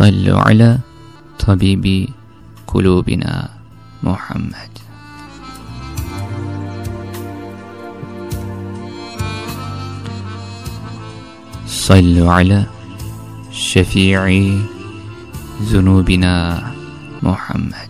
صلوا على طبيب قلوبنا محمد. صلوا على شفيع ذنوبنا محمد.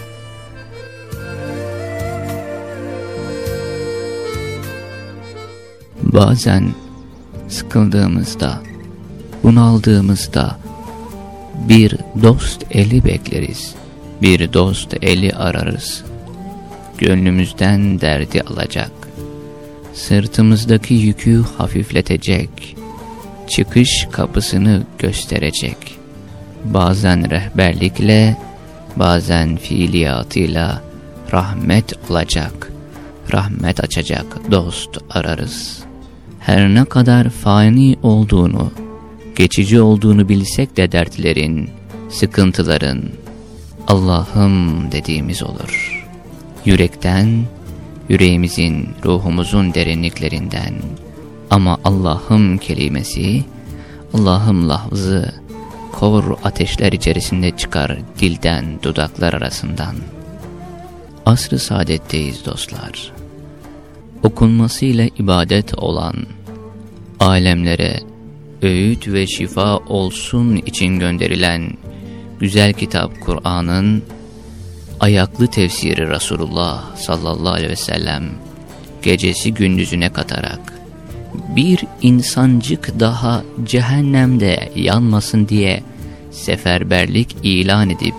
Bazen sıkıldığımızda, bunaldığımızda bir dost eli bekleriz, bir dost eli ararız. Gönlümüzden derdi alacak, sırtımızdaki yükü hafifletecek, çıkış kapısını gösterecek. Bazen rehberlikle, bazen fiiliyatıyla rahmet olacak, rahmet açacak dost ararız.'' Her ne kadar fani olduğunu, geçici olduğunu bilsek de dertlerin, sıkıntıların, Allah'ım dediğimiz olur. Yürekten, yüreğimizin, ruhumuzun derinliklerinden ama Allah'ım kelimesi, Allah'ım lafzı, kor ateşler içerisinde çıkar dilden, dudaklar arasından. Asr-ı saadetteyiz dostlar okunmasıyla ibadet olan, alemlere öğüt ve şifa olsun için gönderilen güzel kitap Kur'an'ın ayaklı tefsiri Resulullah sallallahu aleyhi ve sellem gecesi gündüzüne katarak bir insancık daha cehennemde yanmasın diye seferberlik ilan edip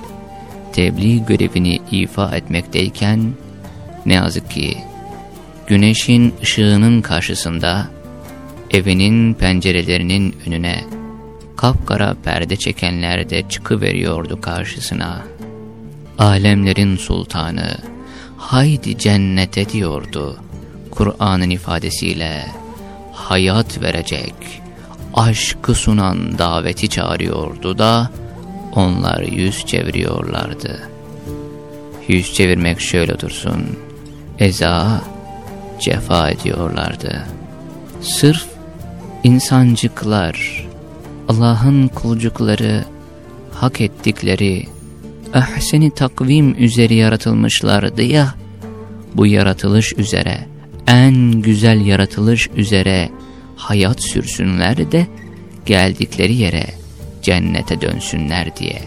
tebliğ görevini ifa etmekteyken ne yazık ki güneşin ışığının karşısında evinin pencerelerinin önüne kapkara perde çekenler de çıkıveriyordu karşısına. Alemlerin sultanı, haydi cennete diyordu Kur'an'ın ifadesiyle hayat verecek, aşkı sunan daveti çağırıyordu da onlar yüz çeviriyorlardı. Yüz çevirmek şöyle dursun, eza cefa ediyorlardı. Sırf insancıklar, Allah'ın kulcukları, hak ettikleri, ahseni takvim üzeri yaratılmışlardı ya, bu yaratılış üzere, en güzel yaratılış üzere hayat sürsünler de, geldikleri yere cennete dönsünler diye.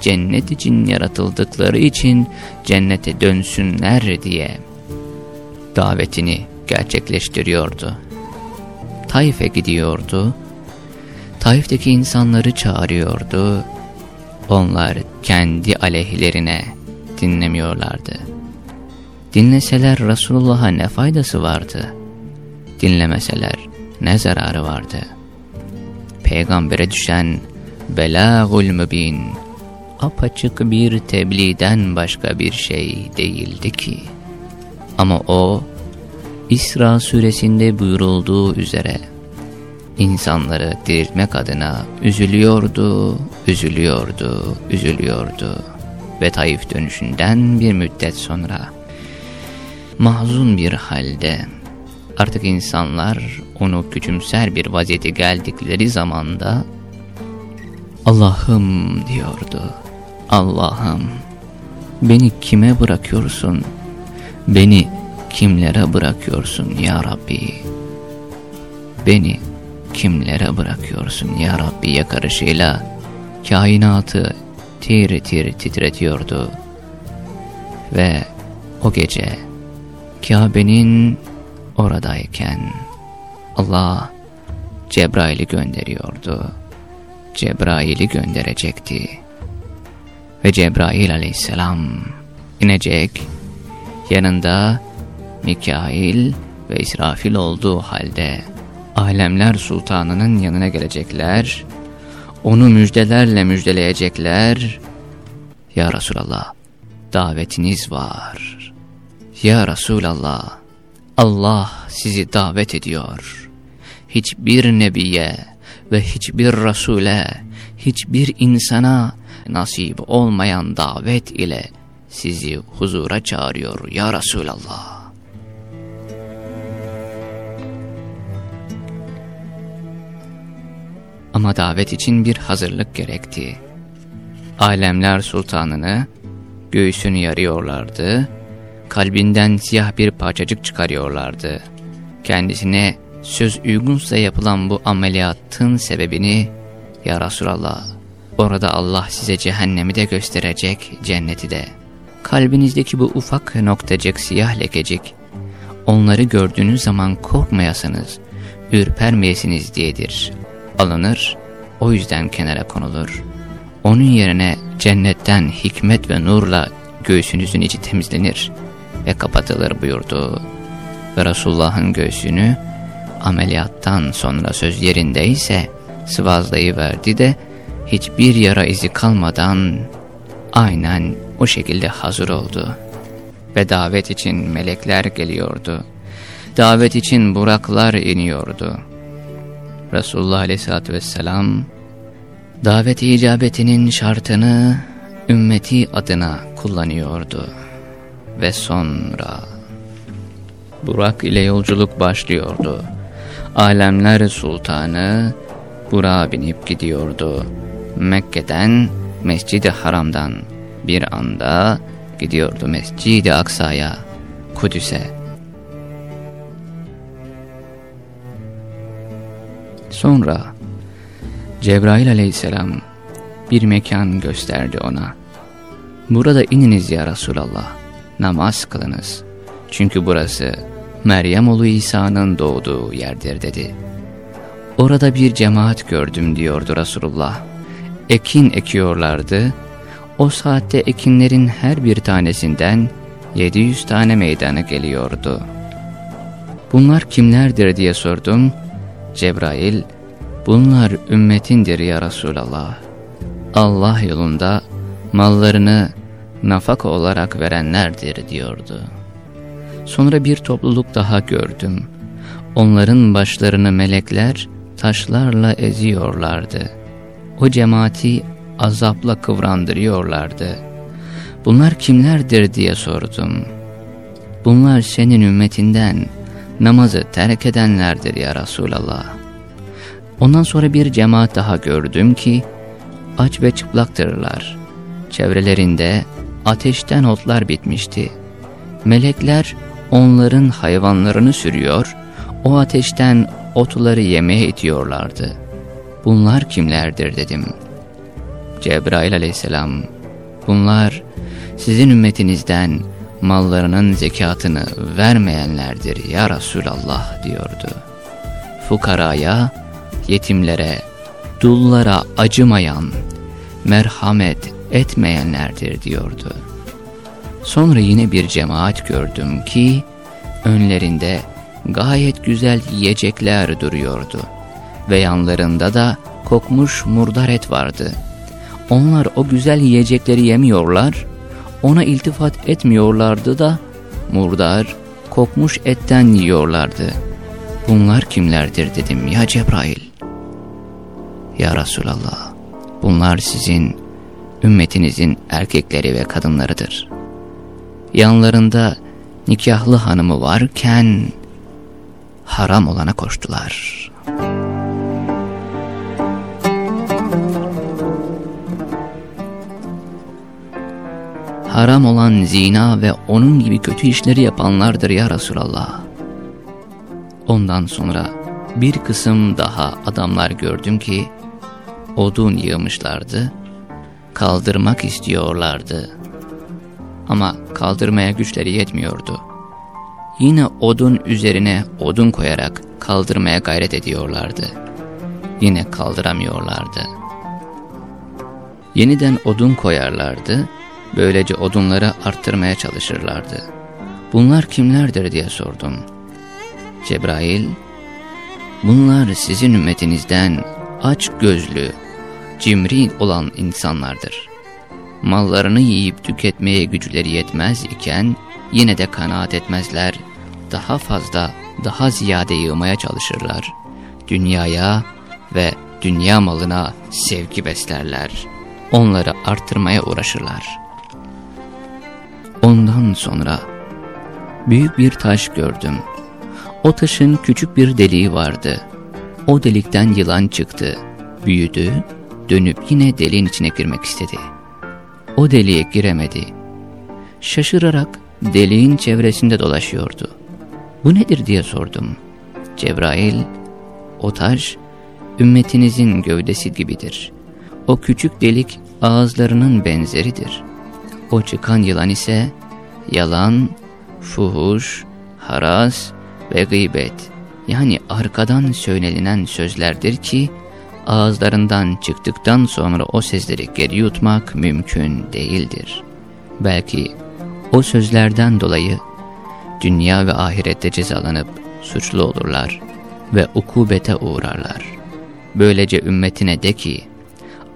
Cennet için yaratıldıkları için cennete dönsünler diye davetini gerçekleştiriyordu. Taif'e gidiyordu. Taif'teki insanları çağırıyordu. Onlar kendi aleyhlerine dinlemiyorlardı. Dinleseler Resulullah'a ne faydası vardı? Dinlemeseler ne zararı vardı? Peygambere düşen belâgul mübin, apaçık bir tebliğden başka bir şey değildi ki. Ama o, İsra suresinde buyurulduğu üzere, insanları diriltmek adına üzülüyordu, üzülüyordu, üzülüyordu. Ve Taif dönüşünden bir müddet sonra, mahzun bir halde, artık insanlar onu küçümser bir vaziyete geldikleri zamanda, Allah'ım diyordu. Allah'ım beni kime bırakıyorsun? Beni kimlere bırakıyorsun ya Rabbi? Beni kimlere bırakıyorsun ya Rabbi yakarışıyla kainatı tir tir titretiyordu. Ve o gece Kabe'nin oradayken Allah Cebrail'i gönderiyordu. Cebrail'i gönderecekti. Ve Cebrail aleyhisselam inecek, yanında Mikail ve İsrafil olduğu halde alemler sultanının yanına gelecekler, onu müjdelerle müjdeleyecekler. Ya Resulallah, davetiniz var. Ya Resulallah, Allah sizi davet ediyor. Hiçbir nebiye ve hiçbir Resul'e, hiçbir insana nasip olmayan davet ile sizi huzura çağırıyor ya Resulallah. Ama davet için bir hazırlık gerekti. Alemler sultanını göğsünü yarıyorlardı, kalbinden siyah bir parçacık çıkarıyorlardı. Kendisine söz uygunsa yapılan bu ameliyatın sebebini, Ya Resulallah, orada Allah size cehennemi de gösterecek, cenneti de. Kalbinizdeki bu ufak noktacık siyah lekecik, onları gördüğünüz zaman korkmayasınız, ürpermeyesiniz diyedir. Alınır, o yüzden kenara konulur. Onun yerine cennetten hikmet ve nurla göğsünüzün içi temizlenir ve kapatılır buyurdu. Ve Resulullah'ın göğsünü ameliyattan sonra söz yerindeyse sıvazlayıverdi de hiçbir yara izi kalmadan aynen o şekilde hazır oldu. Ve davet için melekler geliyordu. Davet için buraklar iniyordu. Resulullah Aleyhisselatü Vesselam davet icabetinin şartını ümmeti adına kullanıyordu. Ve sonra Burak ile yolculuk başlıyordu. Alemler Sultanı Burak'a binip gidiyordu. Mekke'den Mescid-i Haram'dan bir anda gidiyordu Mescid-i Aksa'ya, Kudüs'e. Sonra Cebrail aleyhisselam bir mekan gösterdi ona. Burada ininiz ya Resulallah, namaz kılınız. Çünkü burası Meryem oğlu İsa'nın doğduğu yerdir dedi. Orada bir cemaat gördüm diyordu Resulullah. Ekin ekiyorlardı. O saatte ekinlerin her bir tanesinden 700 tane meydana geliyordu. Bunlar kimlerdir diye sordum. Cebrail, bunlar ümmetindir ya Resulallah. Allah yolunda mallarını nafaka olarak verenlerdir diyordu. Sonra bir topluluk daha gördüm. Onların başlarını melekler taşlarla eziyorlardı. O cemaati azapla kıvrandırıyorlardı. Bunlar kimlerdir diye sordum. Bunlar senin ümmetinden namazı terk edenlerdir ya Resulallah. Ondan sonra bir cemaat daha gördüm ki aç ve çıplaktırlar. Çevrelerinde ateşten otlar bitmişti. Melekler onların hayvanlarını sürüyor, o ateşten otları yemeye itiyorlardı. Bunlar kimlerdir dedim. Cebrail aleyhisselam, bunlar sizin ümmetinizden mallarının zekatını vermeyenlerdir ya Resulallah diyordu. Fukaraya, yetimlere, dullara acımayan, merhamet etmeyenlerdir diyordu. Sonra yine bir cemaat gördüm ki önlerinde gayet güzel yiyecekler duruyordu ve yanlarında da kokmuş murdar et vardı. Onlar o güzel yiyecekleri yemiyorlar, ona iltifat etmiyorlardı da murdar, kokmuş etten yiyorlardı. Bunlar kimlerdir dedim ya Cebrail. Ya Resulallah, bunlar sizin ümmetinizin erkekleri ve kadınlarıdır. Yanlarında nikahlı hanımı varken haram olana koştular. Haram olan zina ve onun gibi kötü işleri yapanlardır ya Resulallah. Ondan sonra bir kısım daha adamlar gördüm ki odun yığmışlardı, kaldırmak istiyorlardı. Ama kaldırmaya güçleri yetmiyordu. Yine odun üzerine odun koyarak kaldırmaya gayret ediyorlardı. Yine kaldıramıyorlardı. Yeniden odun koyarlardı, böylece odunları arttırmaya çalışırlardı. Bunlar kimlerdir diye sordum. Cebrail, bunlar sizin ümmetinizden aç gözlü, cimri olan insanlardır. Mallarını yiyip tüketmeye güçleri yetmez iken yine de kanaat etmezler, daha fazla, daha ziyade yığmaya çalışırlar. Dünyaya ve dünya malına sevgi beslerler. Onları arttırmaya uğraşırlar. Ondan sonra büyük bir taş gördüm. O taşın küçük bir deliği vardı. O delikten yılan çıktı, büyüdü, dönüp yine deliğin içine girmek istedi. O deliğe giremedi. Şaşırarak deliğin çevresinde dolaşıyordu. Bu nedir diye sordum. Cebrail, o taş ümmetinizin gövdesi gibidir. O küçük delik ağızlarının benzeridir. O çıkan yılan ise yalan, fuhuş, haras ve gıybet yani arkadan söylenilen sözlerdir ki ağızlarından çıktıktan sonra o sözleri geri yutmak mümkün değildir. Belki o sözlerden dolayı dünya ve ahirette cezalanıp suçlu olurlar ve ukubete uğrarlar. Böylece ümmetine de ki,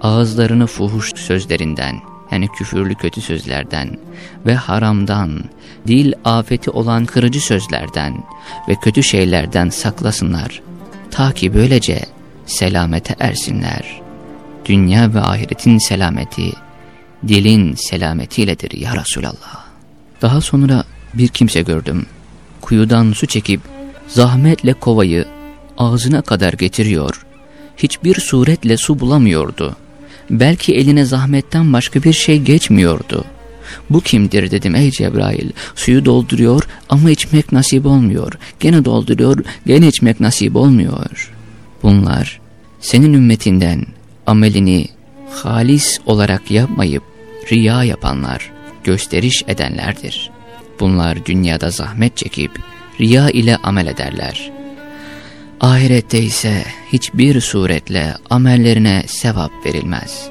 ağızlarını fuhuş sözlerinden, yani küfürlü kötü sözlerden ve haramdan, dil afeti olan kırıcı sözlerden ve kötü şeylerden saklasınlar. Ta ki böylece selamete ersinler. Dünya ve ahiretin selameti, dilin selametiyledir ya Resulallah. Daha sonra bir kimse gördüm. Kuyudan su çekip zahmetle kovayı ağzına kadar getiriyor. Hiçbir suretle su bulamıyordu. Belki eline zahmetten başka bir şey geçmiyordu. Bu kimdir dedim ey Cebrail. Suyu dolduruyor ama içmek nasip olmuyor. Gene dolduruyor, gene içmek nasip olmuyor. Bunlar senin ümmetinden amelini halis olarak yapmayıp riya yapanlar, gösteriş edenlerdir. Bunlar dünyada zahmet çekip riya ile amel ederler. Ahirette ise hiçbir suretle amellerine sevap verilmez.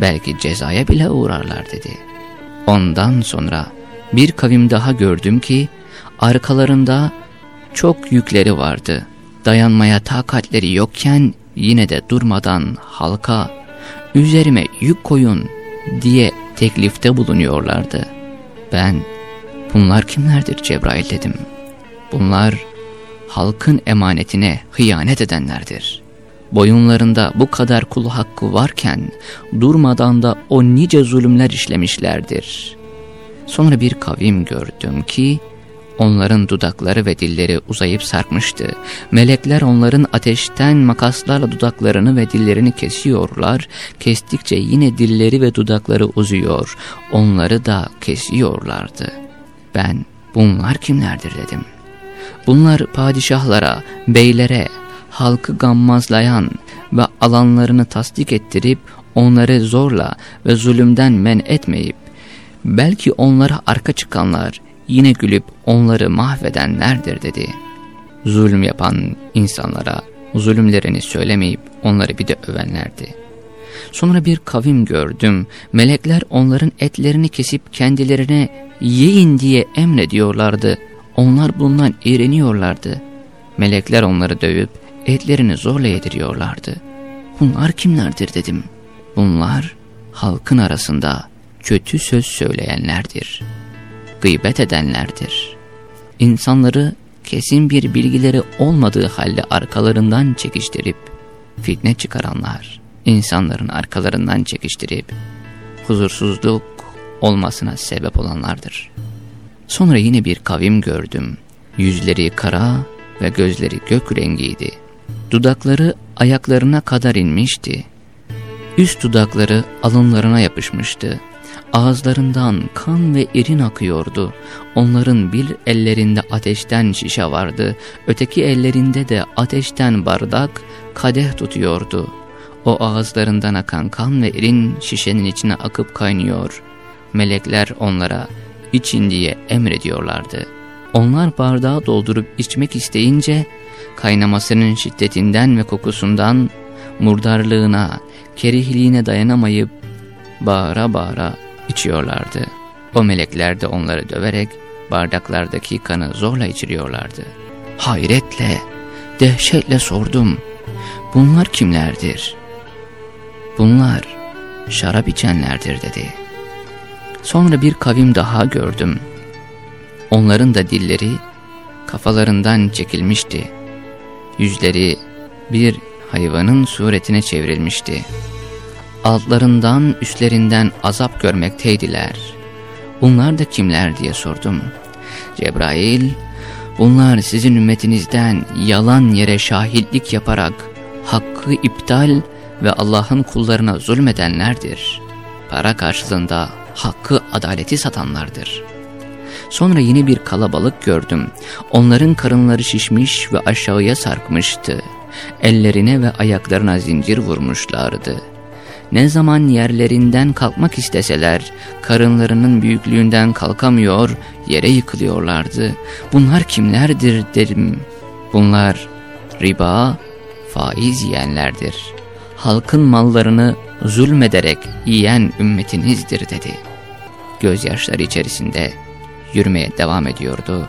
Belki cezaya bile uğrarlar dedi. Ondan sonra bir kavim daha gördüm ki arkalarında çok yükleri vardı. Dayanmaya takatleri yokken yine de durmadan halka üzerime yük koyun diye teklifte bulunuyorlardı. Ben bunlar kimlerdir Cebrail dedim. Bunlar halkın emanetine hıyanet edenlerdir. Boyunlarında bu kadar kul hakkı varken durmadan da o nice zulümler işlemişlerdir. Sonra bir kavim gördüm ki onların dudakları ve dilleri uzayıp sarkmıştı. Melekler onların ateşten makaslarla dudaklarını ve dillerini kesiyorlar. Kestikçe yine dilleri ve dudakları uzuyor. Onları da kesiyorlardı. Ben bunlar kimlerdir dedim. Bunlar padişahlara, beylere, halkı gammazlayan ve alanlarını tasdik ettirip onları zorla ve zulümden men etmeyip, belki onlara arka çıkanlar yine gülüp onları mahvedenlerdir dedi. Zulüm yapan insanlara zulümlerini söylemeyip onları bir de övenlerdi. Sonra bir kavim gördüm, melekler onların etlerini kesip kendilerine yiyin diye emrediyorlardı. Onlar bundan iğreniyorlardı. Melekler onları dövüp etlerini zorla yediriyorlardı. Bunlar kimlerdir dedim. Bunlar halkın arasında kötü söz söyleyenlerdir. Gıybet edenlerdir. İnsanları kesin bir bilgileri olmadığı halde arkalarından çekiştirip fitne çıkaranlar, insanların arkalarından çekiştirip huzursuzluk olmasına sebep olanlardır. Sonra yine bir kavim gördüm. Yüzleri kara ve gözleri gök rengiydi. Dudakları ayaklarına kadar inmişti. Üst dudakları alınlarına yapışmıştı. Ağızlarından kan ve irin akıyordu. Onların bir ellerinde ateşten şişe vardı, öteki ellerinde de ateşten bardak, kadeh tutuyordu. O ağızlarından akan kan ve irin şişenin içine akıp kaynıyor. Melekler onlara için diye emrediyorlardı. Onlar bardağı doldurup içmek isteyince kaynamasının şiddetinden ve kokusundan murdarlığına, kerihliğine dayanamayıp bağıra bağıra içiyorlardı. O melekler de onları döverek bardaklardaki kanı zorla içiriyorlardı. Hayretle, dehşetle sordum. Bunlar kimlerdir? Bunlar şarap içenlerdir dedi. Sonra bir kavim daha gördüm. Onların da dilleri kafalarından çekilmişti. Yüzleri bir hayvanın suretine çevrilmişti. Altlarından üstlerinden azap görmekteydiler. Bunlar da kimler diye sordum. Cebrail, bunlar sizin ümmetinizden yalan yere şahitlik yaparak hakkı iptal ve Allah'ın kullarına zulmedenlerdir. Para karşılığında hakkı adaleti satanlardır. Sonra yine bir kalabalık gördüm. Onların karınları şişmiş ve aşağıya sarkmıştı. Ellerine ve ayaklarına zincir vurmuşlardı. Ne zaman yerlerinden kalkmak isteseler, karınlarının büyüklüğünden kalkamıyor, yere yıkılıyorlardı. Bunlar kimlerdir derim. Bunlar riba, faiz yiyenlerdir. Halkın mallarını zulmederek yiyen ümmetinizdir dedi. Gözyaşları içerisinde yürümeye devam ediyordu.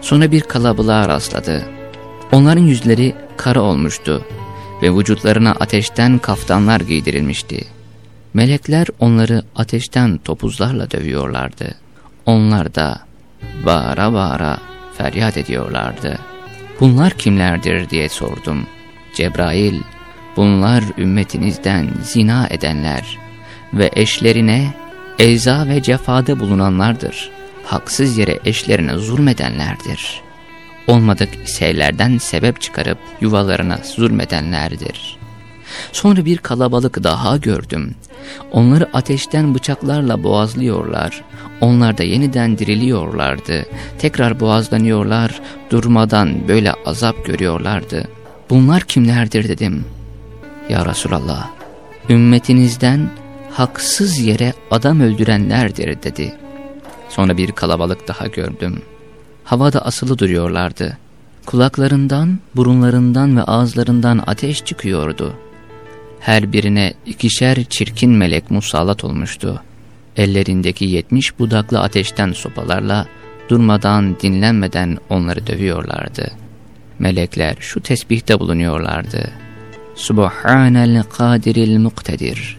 Sonra bir kalabalığa rastladı. Onların yüzleri kara olmuştu ve vücutlarına ateşten kaftanlar giydirilmişti. Melekler onları ateşten topuzlarla dövüyorlardı. Onlar da bağıra bağıra feryat ediyorlardı. Bunlar kimlerdir diye sordum. Cebrail, bunlar ümmetinizden zina edenler ve eşlerine eza ve cefada bulunanlardır. Haksız yere eşlerine zulmedenlerdir.'' olmadık şeylerden sebep çıkarıp yuvalarına zulmedenlerdir. Sonra bir kalabalık daha gördüm. Onları ateşten bıçaklarla boğazlıyorlar. Onlar da yeniden diriliyorlardı. Tekrar boğazlanıyorlar, durmadan böyle azap görüyorlardı. Bunlar kimlerdir dedim. Ya Resulallah, ümmetinizden haksız yere adam öldürenlerdir dedi. Sonra bir kalabalık daha gördüm havada asılı duruyorlardı. Kulaklarından, burunlarından ve ağızlarından ateş çıkıyordu. Her birine ikişer çirkin melek musallat olmuştu. Ellerindeki yetmiş budaklı ateşten sopalarla durmadan dinlenmeden onları dövüyorlardı. Melekler şu tesbihte bulunuyorlardı. Subhanel kadiril muktedir.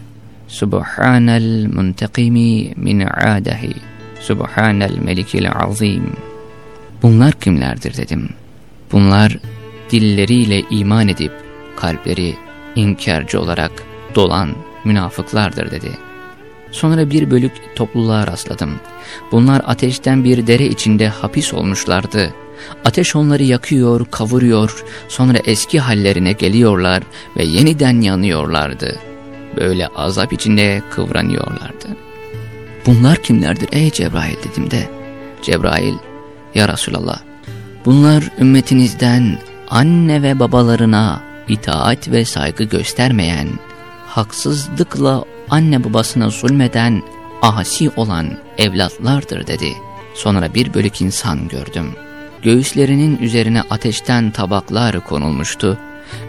Subhanel muntakimi min adahi. Subhanel melikil azim. Bunlar kimlerdir dedim. Bunlar dilleriyle iman edip kalpleri inkarcı olarak dolan münafıklardır dedi. Sonra bir bölük topluluğa rastladım. Bunlar ateşten bir dere içinde hapis olmuşlardı. Ateş onları yakıyor, kavuruyor, sonra eski hallerine geliyorlar ve yeniden yanıyorlardı. Böyle azap içinde kıvranıyorlardı. Bunlar kimlerdir ey Cebrail dedim de. Cebrail ya Resulallah, bunlar ümmetinizden anne ve babalarına itaat ve saygı göstermeyen, haksızlıkla anne babasına zulmeden, asi olan evlatlardır dedi. Sonra bir bölük insan gördüm. Göğüslerinin üzerine ateşten tabaklar konulmuştu.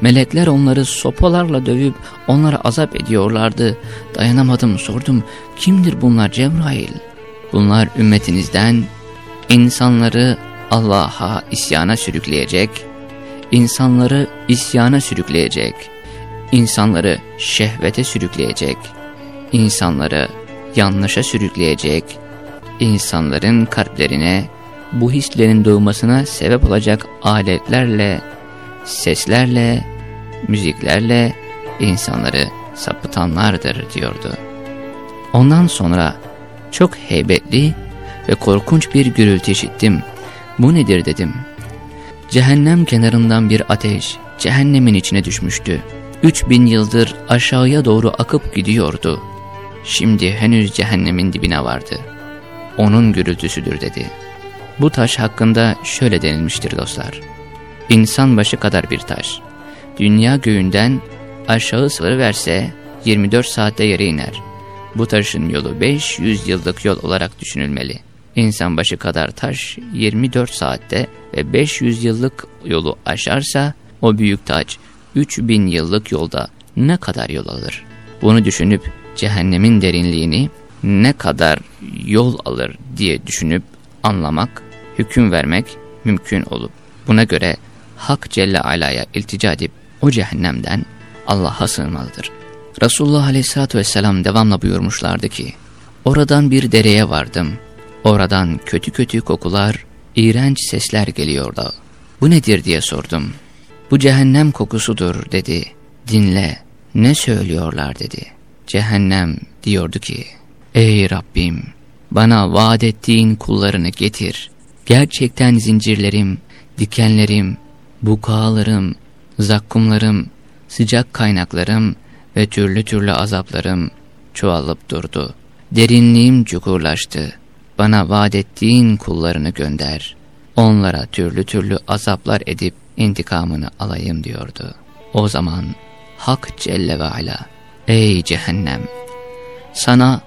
Melekler onları sopalarla dövüp onlara azap ediyorlardı. Dayanamadım sordum, kimdir bunlar Cebrail? Bunlar ümmetinizden insanları Allah'a isyana sürükleyecek, insanları isyana sürükleyecek, insanları şehvete sürükleyecek, insanları yanlışa sürükleyecek, insanların kalplerine bu hislerin doğmasına sebep olacak aletlerle, seslerle, müziklerle insanları sapıtanlardır diyordu. Ondan sonra çok heybetli ve korkunç bir gürültü işittim. Bu nedir dedim. Cehennem kenarından bir ateş cehennemin içine düşmüştü. Üç bin yıldır aşağıya doğru akıp gidiyordu. şimdi henüz cehennemin dibine vardı. Onun gürültüsüdür dedi. Bu taş hakkında şöyle denilmiştir dostlar. İnsan başı kadar bir taş. Dünya göğünden aşağı verse 24 saatte yere iner. Bu taşın yolu 500 yıllık yol olarak düşünülmeli. İnsan başı kadar taş 24 saatte ve 500 yıllık yolu aşarsa o büyük taç 3000 yıllık yolda ne kadar yol alır? Bunu düşünüp cehennemin derinliğini ne kadar yol alır diye düşünüp anlamak, hüküm vermek mümkün olup buna göre Hak Celle Ala'ya iltica edip o cehennemden Allah'a sığınmalıdır. Resulullah Aleyhisselatü Vesselam devamla buyurmuşlardı ki, Oradan bir dereye vardım, oradan kötü kötü kokular, iğrenç sesler geliyordu. Bu nedir diye sordum. Bu cehennem kokusudur dedi. Dinle, ne söylüyorlar dedi. Cehennem diyordu ki, Ey Rabbim, bana vaat ettiğin kullarını getir. Gerçekten zincirlerim, dikenlerim, bukağalarım, zakkumlarım, sıcak kaynaklarım ve türlü türlü azaplarım çoğalıp durdu. Derinliğim çukurlaştı. Bana vaat ettiğin kullarını gönder. Onlara türlü türlü azaplar edip intikamını alayım diyordu. O zaman Hak Celle ve Ala, ey cehennem! Sana,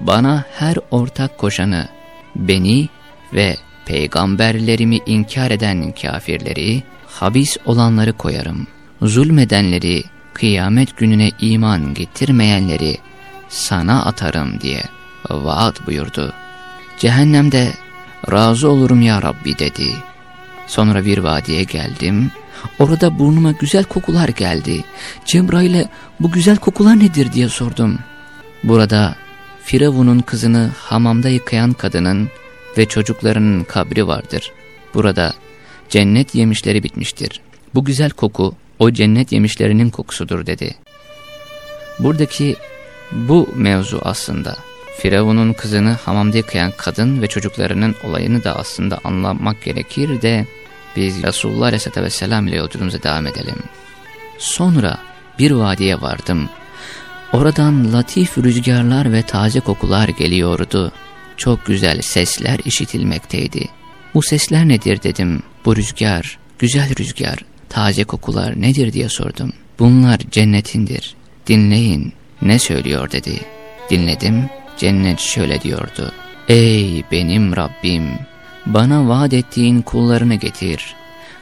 bana her ortak koşanı, beni ve peygamberlerimi inkar eden kafirleri, habis olanları koyarım. Zulmedenleri, kıyamet gününe iman getirmeyenleri sana atarım diye vaat buyurdu. Cehennemde razı olurum ya Rabbi dedi. Sonra bir vadiye geldim. Orada burnuma güzel kokular geldi. Cebrail'e bu güzel kokular nedir diye sordum. Burada Firavun'un kızını hamamda yıkayan kadının ve çocuklarının kabri vardır. Burada cennet yemişleri bitmiştir. Bu güzel koku o cennet yemişlerinin kokusudur dedi. Buradaki bu mevzu aslında Firavun'un kızını hamamda yıkayan kadın ve çocuklarının olayını da aslında anlamak gerekir de biz Resulullah Aleyhisselatü Vesselam ile yolculuğumuza devam edelim. Sonra bir vadiye vardım. Oradan latif rüzgarlar ve taze kokular geliyordu. Çok güzel sesler işitilmekteydi. Bu sesler nedir dedim. Bu rüzgar, güzel rüzgar, taze kokular nedir diye sordum. Bunlar cennetindir. Dinleyin ne söylüyor dedi. Dinledim cennet şöyle diyordu. Ey benim Rabbim bana vaat ettiğin kullarını getir.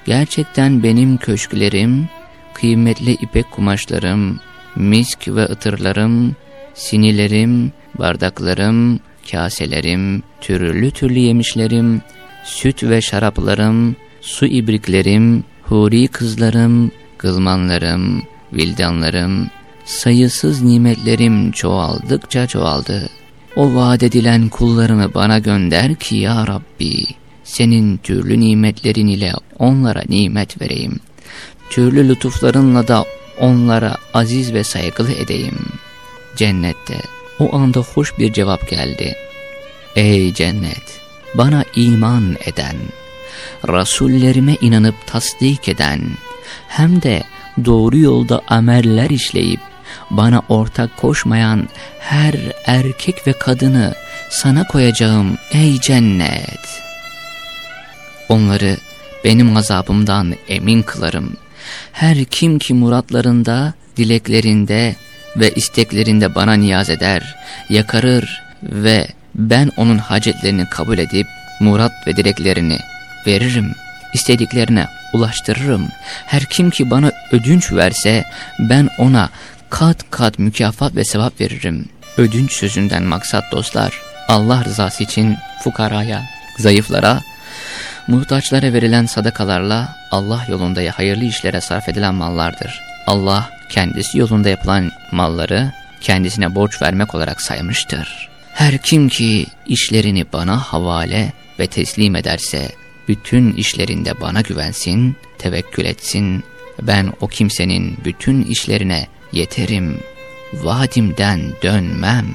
Gerçekten benim köşklerim, kıymetli ipek kumaşlarım, misk ve ıtırlarım, sinilerim, bardaklarım, kaselerim, türlü türlü yemişlerim, süt ve şaraplarım, su ibriklerim, huri kızlarım, gılmanlarım, vildanlarım, sayısız nimetlerim çoğaldıkça çoğaldı. O vaat edilen kullarımı bana gönder ki ya Rabbi, senin türlü nimetlerin ile onlara nimet vereyim. Türlü lütuflarınla da onlara aziz ve saygılı edeyim. Cennette o anda hoş bir cevap geldi. Ey cennet, bana iman eden, Rasullerime inanıp tasdik eden, hem de doğru yolda ameller işleyip, bana ortak koşmayan her erkek ve kadını sana koyacağım ey cennet. Onları benim azabımdan emin kılarım. Her kim ki muratlarında, dileklerinde ve isteklerinde bana niyaz eder, yakarır ve ben onun hacetlerini kabul edip murat ve dileklerini veririm, istediklerine ulaştırırım. Her kim ki bana ödünç verse ben ona kat kat mükafat ve sevap veririm. Ödünç sözünden maksat dostlar, Allah rızası için fukaraya, zayıflara, muhtaçlara verilen sadakalarla Allah yolunda hayırlı işlere sarf edilen mallardır. Allah kendisi yolunda yapılan malları kendisine borç vermek olarak saymıştır. Her kim ki işlerini bana havale ve teslim ederse, bütün işlerinde bana güvensin, tevekkül etsin, ben o kimsenin bütün işlerine yeterim, vaadimden dönmem.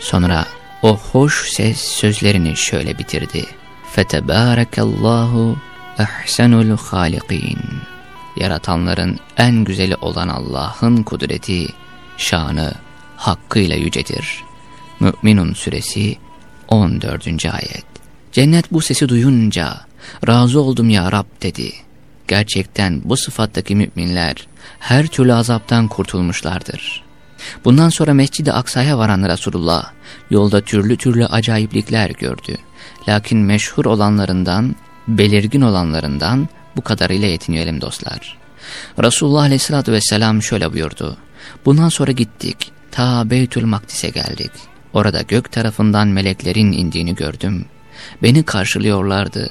Sonra o hoş ses sözlerini şöyle bitirdi. Fetebârekallahu ehsenul hâlikîn. Yaratanların en güzeli olan Allah'ın kudreti, şanı hakkıyla yücedir. Mü'minun suresi 14. ayet. Cennet bu sesi duyunca razı oldum ya Rab dedi. Gerçekten bu sıfattaki müminler her türlü azaptan kurtulmuşlardır. Bundan sonra Mescid-i Aksa'ya varan Resulullah yolda türlü türlü acayiplikler gördü. Lakin meşhur olanlarından, belirgin olanlarından bu kadarıyla yetiniyorum dostlar. Resulullah aleyhissalatü vesselam şöyle buyurdu. Bundan sonra gittik, ta Beytül Makdis'e geldik. Orada gök tarafından meleklerin indiğini gördüm. Beni karşılıyorlardı.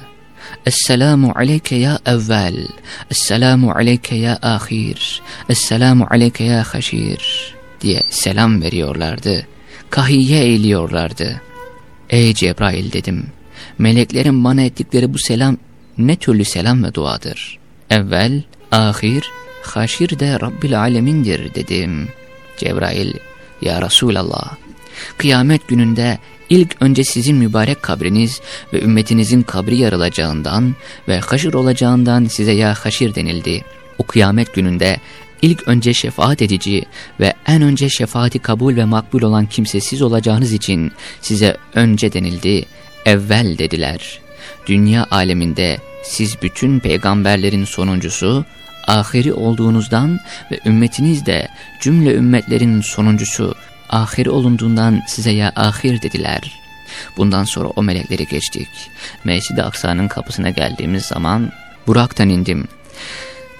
Esselamu aleyke ya evvel, Esselamu aleyke ya ahir, Esselamu aleyke ya haşir diye selam veriyorlardı. Kahiye eğiliyorlardı. Ey Cebrail dedim. Meleklerin bana ettikleri bu selam ne türlü selam ve duadır? Evvel, ahir, haşir de Rabbil alemindir dedim. Cebrail, ya Resulallah, kıyamet gününde ilk önce sizin mübarek kabriniz ve ümmetinizin kabri yarılacağından ve haşir olacağından size ya haşir denildi. O kıyamet gününde ilk önce şefaat edici ve en önce şefaati kabul ve makbul olan kimse siz olacağınız için size önce denildi, evvel dediler. Dünya aleminde siz bütün peygamberlerin sonuncusu, ahiri olduğunuzdan ve ümmetiniz de cümle ümmetlerin sonuncusu, ahir olunduğundan size ya ahir dediler. Bundan sonra o melekleri geçtik. Mescid-i Aksa'nın kapısına geldiğimiz zaman Burak'tan indim.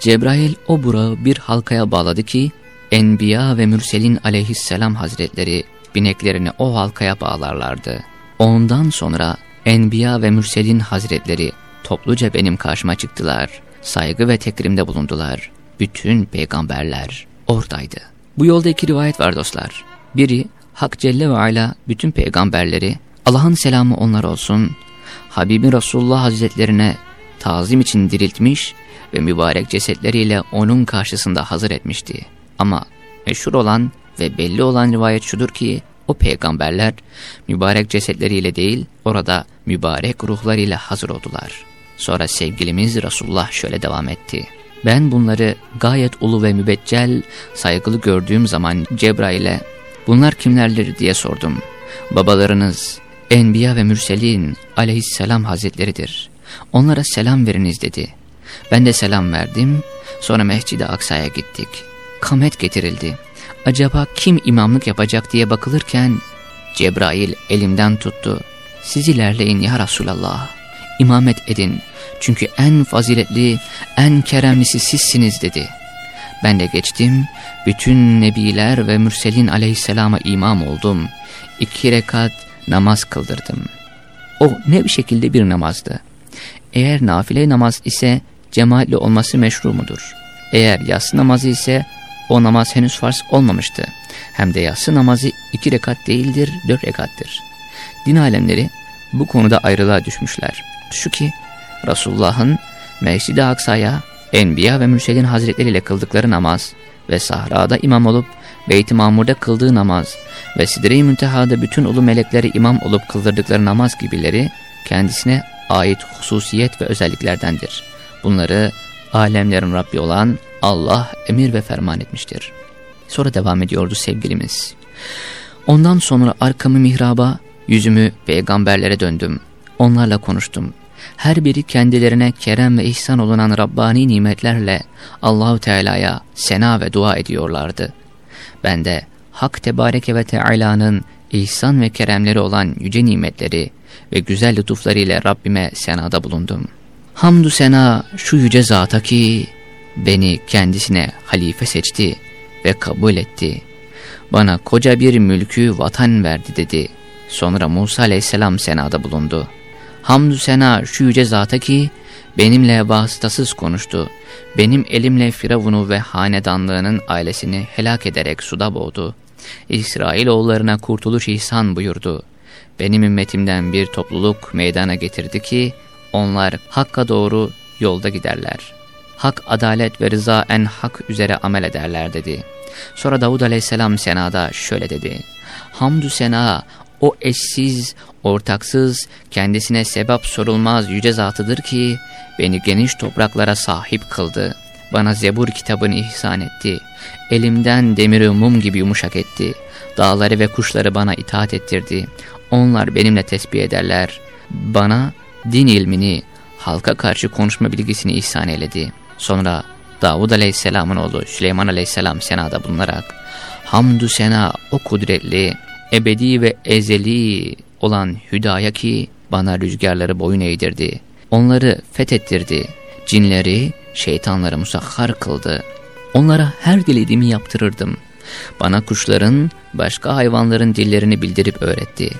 Cebrail o burağı bir halkaya bağladı ki Enbiya ve Mürselin aleyhisselam hazretleri bineklerini o halkaya bağlarlardı. Ondan sonra Enbiya ve Mürselin hazretleri topluca benim karşıma çıktılar. Saygı ve tekrimde bulundular. Bütün peygamberler oradaydı. Bu yolda iki rivayet var dostlar. Biri Hak Celle ve Ala bütün peygamberleri Allah'ın selamı onlar olsun. Habibi Resulullah Hazretlerine tazim için diriltmiş ve mübarek cesetleriyle onun karşısında hazır etmişti. Ama meşhur olan ve belli olan rivayet şudur ki o peygamberler mübarek cesetleriyle değil orada mübarek ruhlarıyla hazır oldular. Sonra sevgilimiz Resulullah şöyle devam etti. Ben bunları gayet ulu ve mübeccel, saygılı gördüğüm zaman Cebrail'e bunlar kimlerdir diye sordum. Babalarınız Enbiya ve Mürselin aleyhisselam hazretleridir. Onlara selam veriniz dedi. Ben de selam verdim. Sonra Mescid-i Aksa'ya gittik. Kamet getirildi. Acaba kim imamlık yapacak diye bakılırken Cebrail elimden tuttu. Siz ilerleyin ya Resulallah. İmamet edin. Çünkü en faziletli, en keremlisi sizsiniz dedi. Ben de geçtim. Bütün nebiler ve mürselin aleyhisselama imam oldum. İki rekat namaz kıldırdım. O ne bir şekilde bir namazdı. Eğer nafile namaz ise cemaatli olması meşru mudur? Eğer yatsı namazı ise o namaz henüz farz olmamıştı. Hem de yatsı namazı iki rekat değildir, dört rekattır. Din alemleri bu konuda ayrılığa düşmüşler. Şu ki Resulullah'ın Mescid-i Aksa'ya Enbiya ve Mürselin Hazretleri ile kıldıkları namaz ve sahrada imam olup Beyt-i Mamur'da kıldığı namaz ve Sidre-i Münteha'da bütün ulu melekleri imam olup kıldırdıkları namaz gibileri kendisine ait hususiyet ve özelliklerdendir. Bunları alemlerin Rabbi olan Allah emir ve ferman etmiştir. Sonra devam ediyordu sevgilimiz. Ondan sonra arkamı mihraba, yüzümü peygamberlere döndüm. Onlarla konuştum. Her biri kendilerine kerem ve ihsan olunan Rabbani nimetlerle Allahu Teala'ya sena ve dua ediyorlardı. Ben de Hak Tebareke ve Teala'nın ihsan ve keremleri olan yüce nimetleri ve güzel lütuflarıyla Rabbime senada bulundum. Hamdü sena şu yüce zata ki beni kendisine halife seçti ve kabul etti. Bana koca bir mülkü vatan verdi dedi. Sonra Musa aleyhisselam senada bulundu. Hamdü sena şu yüce zata ki benimle vasıtasız konuştu. Benim elimle Firavun'u ve hanedanlığının ailesini helak ederek suda boğdu. İsrailoğullarına kurtuluş ihsan buyurdu. Benim ümmetimden bir topluluk meydana getirdi ki onlar hakka doğru yolda giderler. Hak, adalet ve rıza en hak üzere amel ederler dedi. Sonra Davud aleyhisselam senada şöyle dedi. Hamdü sena o eşsiz, ortaksız, kendisine sebep sorulmaz yüce zatıdır ki beni geniş topraklara sahip kıldı. Bana Zebur kitabını ihsan etti. Elimden demiri mum gibi yumuşak etti. Dağları ve kuşları bana itaat ettirdi. Onlar benimle tesbih ederler. Bana din ilmini, halka karşı konuşma bilgisini ihsan eyledi. Sonra Davud Aleyhisselam'ın oğlu Süleyman Aleyhisselam senada bulunarak hamdü sena o kudretli, ebedi ve ezeli olan hüdaya ki bana rüzgarları boyun eğdirdi. Onları fethettirdi. Cinleri, şeytanları musahhar kıldı. Onlara her dilediğimi yaptırırdım. Bana kuşların, başka hayvanların dillerini bildirip öğretti.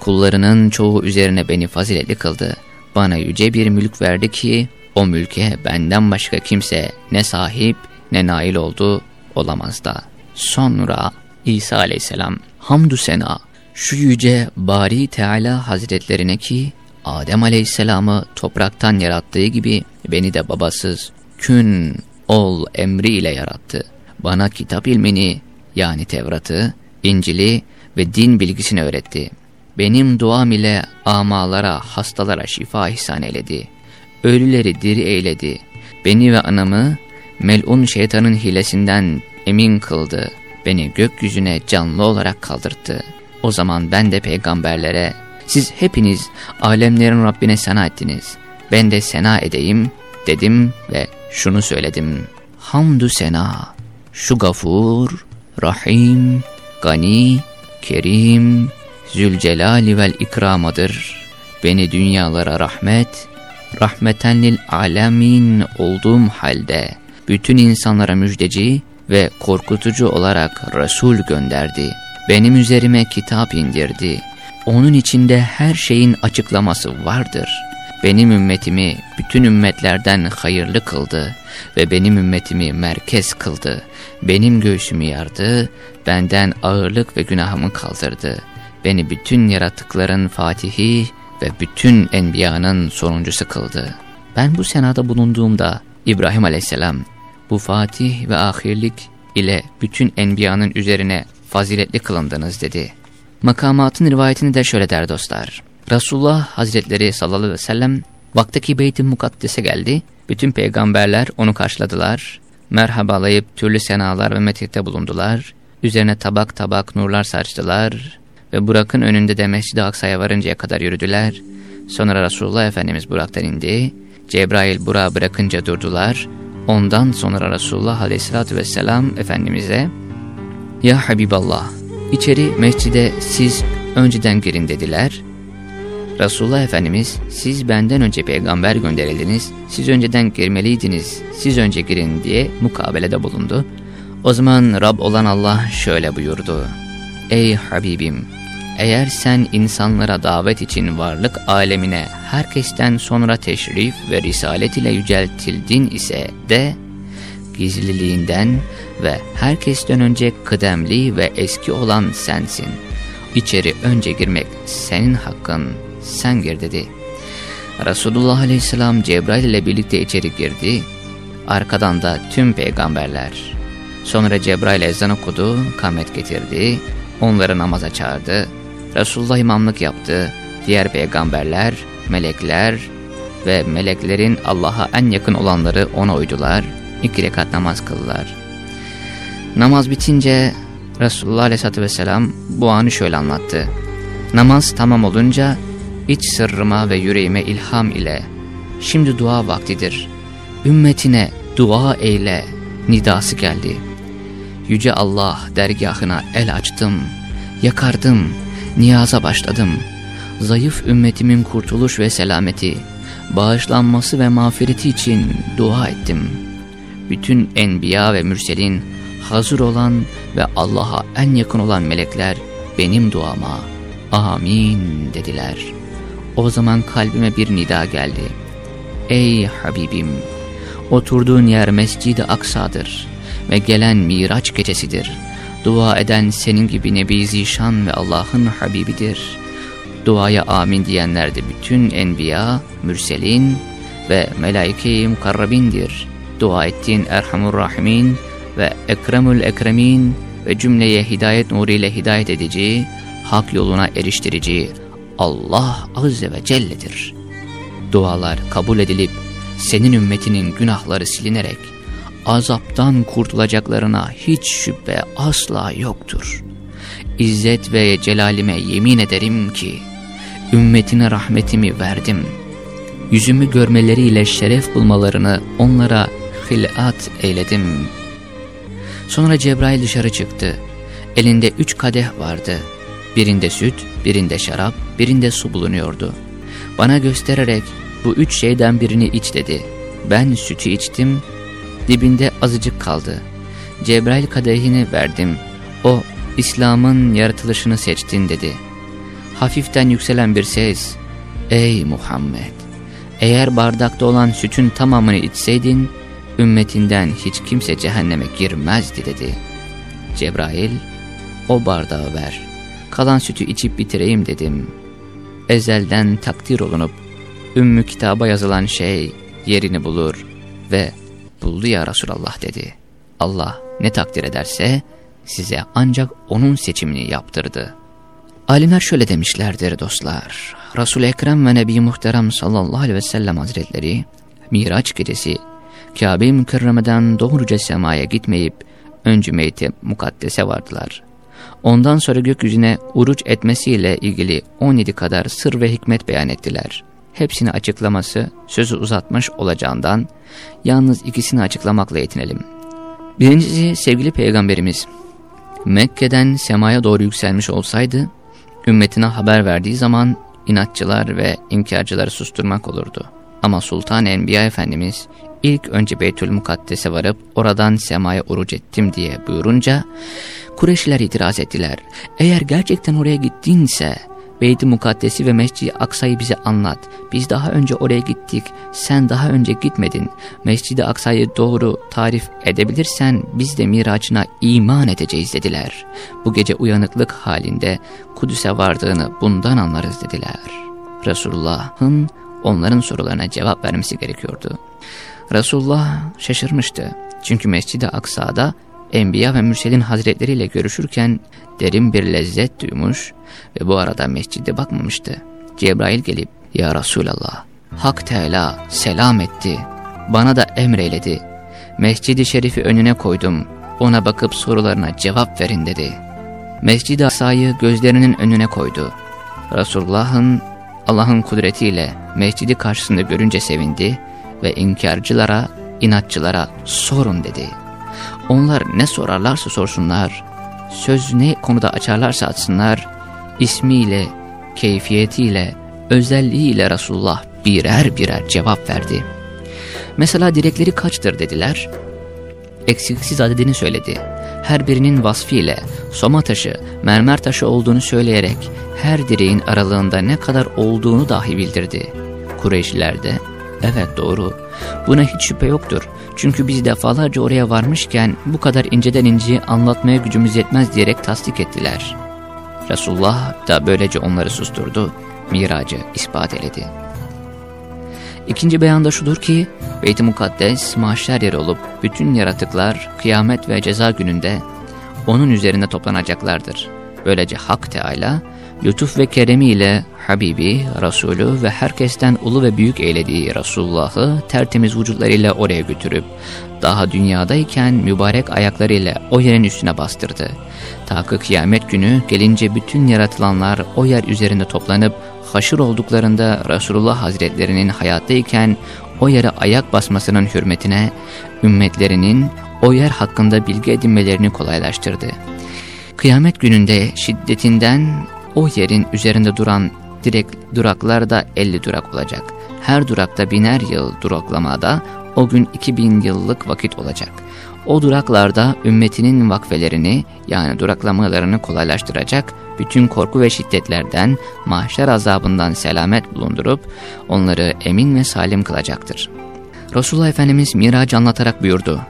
Kullarının çoğu üzerine beni faziletli kıldı. Bana yüce bir mülk verdi ki, o mülke benden başka kimse ne sahip ne nail oldu olamaz da. Sonra İsa aleyhisselam hamdü sena şu yüce Bari Teala hazretlerine ki Adem aleyhisselamı topraktan yarattığı gibi beni de babasız kün ol emriyle yarattı. Bana kitap ilmini yani Tevrat'ı, İncil'i ve din bilgisini öğretti. Benim duam ile amalara, hastalara şifa ihsan eyledi. Ölüleri diri eyledi. Beni ve anamı melun şeytanın hilesinden emin kıldı. Beni gökyüzüne canlı olarak kaldırdı. O zaman ben de peygamberlere, siz hepiniz alemlerin Rabbine sena ettiniz. Ben de sena edeyim dedim ve şunu söyledim. Hamdü sena, şu gafur, rahim, gani, kerim, zülcelali vel ikramadır. Beni dünyalara rahmet, rahmetenlil alemin olduğum halde bütün insanlara müjdeci ve korkutucu olarak Resul gönderdi. Benim üzerime kitap indirdi. Onun içinde her şeyin açıklaması vardır. Benim ümmetimi bütün ümmetlerden hayırlı kıldı ve benim ümmetimi merkez kıldı. Benim göğsümü yardı, benden ağırlık ve günahımı kaldırdı. Beni bütün yaratıkların fatihi ve bütün enbiyanın sonuncusu kıldı. Ben bu senada bulunduğumda İbrahim aleyhisselam bu fatih ve ahirlik ile bütün enbiyanın üzerine faziletli kılındınız dedi. Makamatın rivayetini de şöyle der dostlar. Resulullah Hazretleri sallallahu aleyhi ve sellem vaktaki Beyt-i Mukaddes'e geldi. Bütün peygamberler onu karşıladılar. Merhabalayıp türlü senalar ve metihte bulundular. Üzerine tabak tabak nurlar saçtılar. Ve Burak'ın önünde de Mescid-i Aksa'ya varıncaya kadar yürüdüler. Sonra Resulullah Efendimiz Burak'tan indi. Cebrail Burak'ı bırakınca durdular. Ondan sonra Resulullah Aleyhisselatü Vesselam Efendimiz'e Ya Habiballah içeri mescide siz önceden girin dediler. Resulullah Efendimiz siz benden önce peygamber gönderildiniz, siz önceden girmeliydiniz, siz önce girin diye mukabelede bulundu. O zaman Rab olan Allah şöyle buyurdu. Ey Habibim! Eğer sen insanlara davet için varlık alemine herkesten sonra teşrif ve risalet ile yüceltildin ise de gizliliğinden ve herkesten önce kıdemli ve eski olan sensin. İçeri önce girmek senin hakkın, sen gir dedi. Resulullah aleyhisselam Cebrail ile birlikte içeri girdi, arkadan da tüm peygamberler. Sonra Cebrail ezan okudu, kamet getirdi, onları namaza çağırdı. Resulullah imamlık yaptı, diğer peygamberler, melekler ve meleklerin Allah'a en yakın olanları ona uydular, iki rekat namaz kıldılar. Namaz bitince Resulullah Aleyhisselatü Vesselam bu anı şöyle anlattı. Namaz tamam olunca iç sırrıma ve yüreğime ilham ile şimdi dua vaktidir. Ümmetine dua eyle nidası geldi. Yüce Allah dergahına el açtım, yakardım, niyaza başladım. Zayıf ümmetimin kurtuluş ve selameti, bağışlanması ve mağfireti için dua ettim. Bütün enbiya ve mürselin hazır olan ve Allah'a en yakın olan melekler benim duama amin dediler. O zaman kalbime bir nida geldi. Ey Habibim! Oturduğun yer Mescid-i Aksa'dır ve gelen Miraç gecesidir. Dua eden senin gibi Nebi Zişan ve Allah'ın Habibidir. Duaya amin diyenler de bütün enbiya, mürselin ve melaike-i mukarrabindir. Dua ettiğin Erhamur Rahimin ve Ekremül Ekremin ve cümleye hidayet nuruyla hidayet edici, hak yoluna eriştirici Allah Azze ve Celle'dir. Dualar kabul edilip senin ümmetinin günahları silinerek azaptan kurtulacaklarına hiç şüphe asla yoktur. İzzet ve celalime yemin ederim ki, ümmetine rahmetimi verdim. Yüzümü görmeleriyle şeref bulmalarını onlara hilat eyledim. Sonra Cebrail dışarı çıktı. Elinde üç kadeh vardı. Birinde süt, birinde şarap, birinde su bulunuyordu. Bana göstererek bu üç şeyden birini iç dedi. Ben sütü içtim, dibinde azıcık kaldı. Cebrail kadehini verdim. O, İslam'ın yaratılışını seçtin dedi. Hafiften yükselen bir ses, Ey Muhammed! Eğer bardakta olan sütün tamamını içseydin, ümmetinden hiç kimse cehenneme girmezdi dedi. Cebrail, o bardağı ver, kalan sütü içip bitireyim dedim. Ezelden takdir olunup, ümmü kitaba yazılan şey yerini bulur ve buldu ya Resulallah dedi. Allah ne takdir ederse size ancak onun seçimini yaptırdı. Alimler şöyle demişlerdir dostlar. Resul-i Ekrem ve Nebi Muhterem sallallahu aleyhi ve sellem hazretleri Miraç gecesi Kabe-i Mükerreme'den doğruca semaya gitmeyip önce meyti mukaddese vardılar. Ondan sonra gökyüzüne uruç etmesiyle ilgili 17 kadar sır ve hikmet beyan ettiler. Hepsini açıklaması sözü uzatmış olacağından yalnız ikisini açıklamakla yetinelim. Birincisi sevgili peygamberimiz Mekke'den semaya doğru yükselmiş olsaydı ümmetine haber verdiği zaman inatçılar ve inkarcıları susturmak olurdu. Ama Sultan Enbiya Efendimiz ilk önce Beytül Mukaddes'e varıp oradan semaya uruc ettim diye buyurunca Kureyşliler itiraz ettiler. Eğer gerçekten oraya gittinse Beyt-i Mukaddes'i ve Mescid-i Aksa'yı bize anlat. Biz daha önce oraya gittik, sen daha önce gitmedin. Mescid-i Aksa'yı doğru tarif edebilirsen biz de miracına iman edeceğiz dediler. Bu gece uyanıklık halinde Kudüs'e vardığını bundan anlarız dediler. Resulullah'ın onların sorularına cevap vermesi gerekiyordu. Resulullah şaşırmıştı. Çünkü Mescid-i Aksa'da Enbiya ve Mürselin hazretleriyle görüşürken derin bir lezzet duymuş ve bu arada mescide bakmamıştı. Cebrail gelip ya Resulallah Hak Teala selam etti. Bana da emreyledi. Mescidi Şerif'i önüne koydum. Ona bakıp sorularına cevap verin dedi. Mescid-i Aksa'yı gözlerinin önüne koydu. Resulullah'ın Allah'ın kudretiyle mescidi karşısında görünce sevindi ve inkarcılara, inatçılara sorun dedi. Onlar ne sorarlarsa sorsunlar, söz ne konuda açarlarsa açsınlar, ismiyle, keyfiyetiyle, özelliğiyle Resulullah birer birer cevap verdi. Mesela direkleri kaçtır dediler, eksiksiz adedini söyledi. Her birinin vasfiyle soma taşı, mermer taşı olduğunu söyleyerek her direğin aralığında ne kadar olduğunu dahi bildirdi. Kureyşliler de evet doğru buna hiç şüphe yoktur çünkü biz defalarca oraya varmışken bu kadar inceden inceyi anlatmaya gücümüz yetmez diyerek tasdik ettiler. Resulullah da böylece onları susturdu, miracı ispat edildi. İkinci beyanda şudur ki, Beyt-i Mukaddes mahşer yeri olup bütün yaratıklar kıyamet ve ceza gününde onun üzerine toplanacaklardır. Böylece Hak Teala lütuf ve keremiyle Habibi, Resulü ve herkesten ulu ve büyük eylediği Resulullah'ı tertemiz vücutlarıyla oraya götürüp daha dünyadayken mübarek ayaklarıyla o yerin üstüne bastırdı. Ta ki kıyamet günü gelince bütün yaratılanlar o yer üzerinde toplanıp haşır olduklarında Resulullah Hazretlerinin hayattayken o yere ayak basmasının hürmetine ümmetlerinin o yer hakkında bilgi edinmelerini kolaylaştırdı. Kıyamet gününde şiddetinden o yerin üzerinde duran direkt duraklar da 50 durak olacak. Her durakta biner yıl duraklamada o gün 2000 yıllık vakit olacak. O duraklarda ümmetinin vakfelerini yani duraklamalarını kolaylaştıracak, bütün korku ve şiddetlerden, mahşer azabından selamet bulundurup onları emin ve salim kılacaktır. Resulullah Efendimiz miracı anlatarak buyurdu.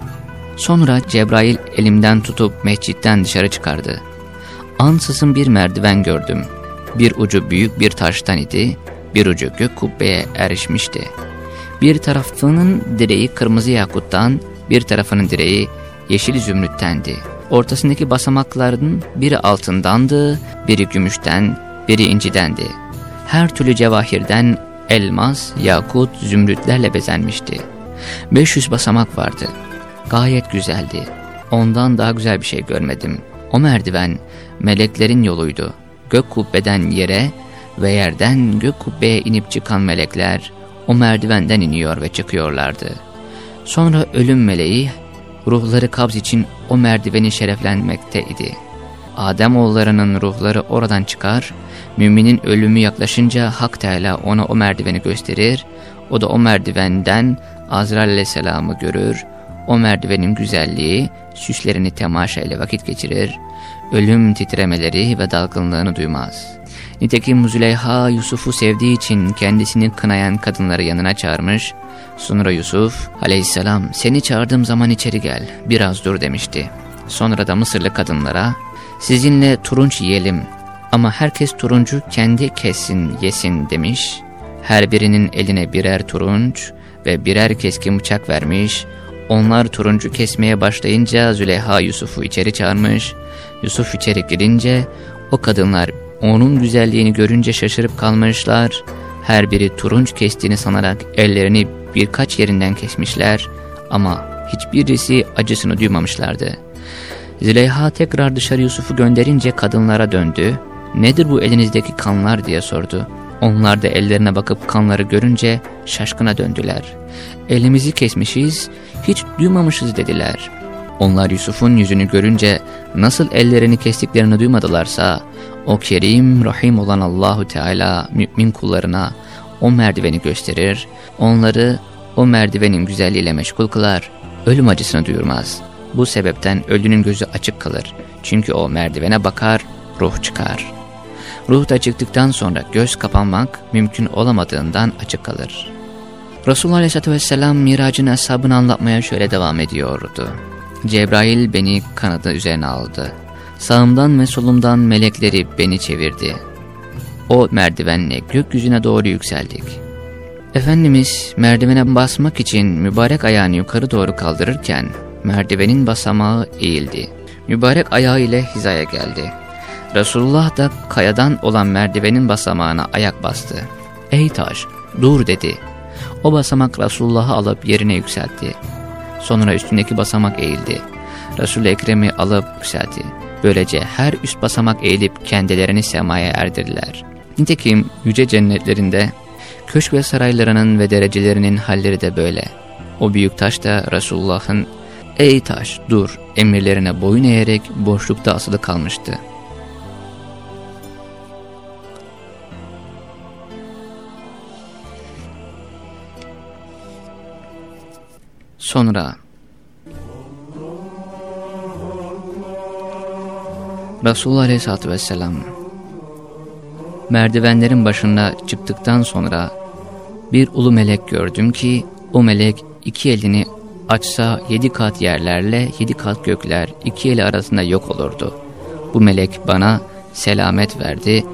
Sonra Cebrail elimden tutup mescitten dışarı çıkardı. Ansızın bir merdiven gördüm. Bir ucu büyük bir taştan idi, bir ucu gök kubbeye erişmişti. Bir tarafının direği kırmızı yakuttan, bir tarafının direği yeşil zümrüttendi. Ortasındaki basamakların biri altındandı, biri gümüşten, biri incidendi. Her türlü cevahirden elmas, yakut, zümrütlerle bezenmişti. 500 basamak vardı. Gayet güzeldi. Ondan daha güzel bir şey görmedim. O merdiven meleklerin yoluydu. Gök kubbeden yere ve yerden gök kubbeye inip çıkan melekler o merdivenden iniyor ve çıkıyorlardı. Sonra ölüm meleği ruhları kabz için o merdiveni şereflenmekteydi. Adem oğullarının ruhları oradan çıkar, müminin ölümü yaklaşınca Hak Teala ona o merdiveni gösterir, o da o merdivenden Azrail aleyhisselamı görür, o merdivenin güzelliği, süslerini temaşa ile vakit geçirir, ölüm titremeleri ve dalgınlığını duymaz. Nitekim Züleyha Yusuf'u sevdiği için kendisini kınayan kadınları yanına çağırmış, sonra Yusuf aleyhisselam seni çağırdığım zaman içeri gel, biraz dur demişti. Sonra da Mısırlı kadınlara sizinle turunç yiyelim ama herkes turuncu kendi kessin yesin demiş. Her birinin eline birer turunç ve birer keskin bıçak vermiş. Onlar turuncu kesmeye başlayınca Züleyha Yusuf'u içeri çağırmış. Yusuf içeri girince o kadınlar onun güzelliğini görünce şaşırıp kalmışlar. Her biri turunç kestiğini sanarak ellerini birkaç yerinden kesmişler ama hiçbirisi acısını duymamışlardı. Züleyha tekrar dışarı Yusuf'u gönderince kadınlara döndü. Nedir bu elinizdeki kanlar diye sordu. Onlar da ellerine bakıp kanları görünce şaşkına döndüler. Elimizi kesmişiz, hiç duymamışız dediler. Onlar Yusuf'un yüzünü görünce nasıl ellerini kestiklerini duymadılarsa, o kerim, rahim olan Allahu Teala mümin kullarına o merdiveni gösterir, onları o merdivenin güzelliğiyle meşgul kılar, ölüm acısını duyurmaz. Bu sebepten ölünün gözü açık kalır. Çünkü o merdivene bakar, ruh çıkar. Ruh da çıktıktan sonra göz kapanmak mümkün olamadığından açık kalır. Resulullah Aleyhisselatü Vesselam miracını ashabını anlatmaya şöyle devam ediyordu. Cebrail beni kanadı üzerine aldı. Sağımdan ve solumdan melekleri beni çevirdi. O merdivenle gökyüzüne doğru yükseldik. Efendimiz merdivene basmak için mübarek ayağını yukarı doğru kaldırırken merdivenin basamağı eğildi. Mübarek ayağı ile hizaya geldi. Resulullah da kayadan olan merdivenin basamağına ayak bastı. Ey taş dur dedi. O basamak Resulullah'ı alıp yerine yükseltti. Sonra üstündeki basamak eğildi. Resul-i Ekrem'i alıp yükseltti. Böylece her üst basamak eğilip kendilerini semaya erdirdiler. Nitekim yüce cennetlerinde köşk ve saraylarının ve derecelerinin halleri de böyle. O büyük taş da Resulullah'ın ''Ey taş dur'' emirlerine boyun eğerek boşlukta asılı kalmıştı. Sonra Resulullah Aleyhisselatü Vesselam merdivenlerin başına çıktıktan sonra bir ulu melek gördüm ki o melek iki elini açsa yedi kat yerlerle yedi kat gökler iki eli arasında yok olurdu. Bu melek bana selamet verdi,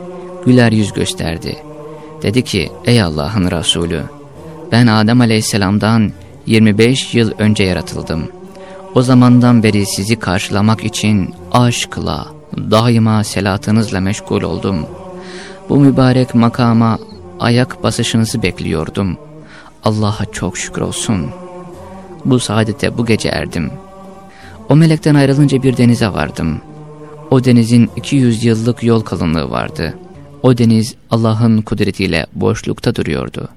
güler yüz gösterdi. Dedi ki ey Allah'ın Resulü ben Adem Aleyhisselam'dan 25 yıl önce yaratıldım. O zamandan beri sizi karşılamak için aşkla, daima selatınızla meşgul oldum. Bu mübarek makama ayak basışınızı bekliyordum. Allah'a çok şükür olsun. Bu saadete bu gece erdim. O melekten ayrılınca bir denize vardım. O denizin 200 yıllık yol kalınlığı vardı. O deniz Allah'ın kudretiyle boşlukta duruyordu.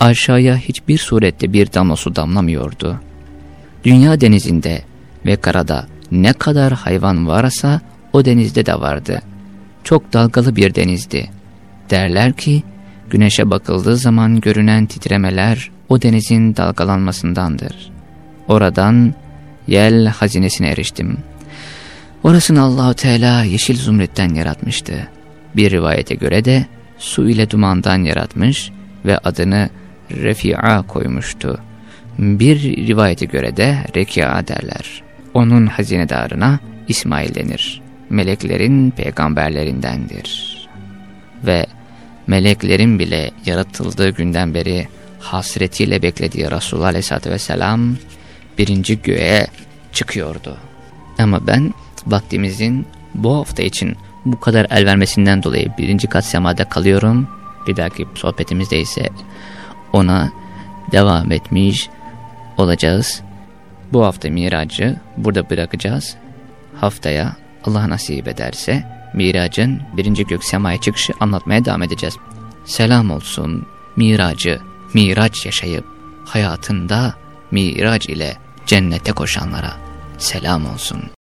Aşağıya hiçbir surette bir damla su damlamıyordu. Dünya denizinde ve karada ne kadar hayvan varsa o denizde de vardı. Çok dalgalı bir denizdi. Derler ki güneşe bakıldığı zaman görünen titremeler o denizin dalgalanmasındandır. Oradan yel hazinesine eriştim. Orasını Allahu Teala yeşil zümrütten yaratmıştı. Bir rivayete göre de su ile dumandan yaratmış ve adını Refi'a koymuştu. Bir rivayete göre de Rekia derler. Onun hazinedarına İsmail denir. Meleklerin peygamberlerindendir. Ve meleklerin bile yaratıldığı günden beri hasretiyle beklediği Resulullah Aleyhisselatü Vesselam birinci göğe çıkıyordu. Ama ben vaktimizin bu hafta için bu kadar el vermesinden dolayı birinci kat semada kalıyorum. Bir dahaki sohbetimizde ise ona devam etmiş olacağız. Bu hafta miracı burada bırakacağız. Haftaya Allah nasip ederse Mirac'ın birinci gök semaya çıkışı anlatmaya devam edeceğiz. Selam olsun Mirac'ı, Miraç yaşayıp hayatında Miraç ile cennete koşanlara selam olsun.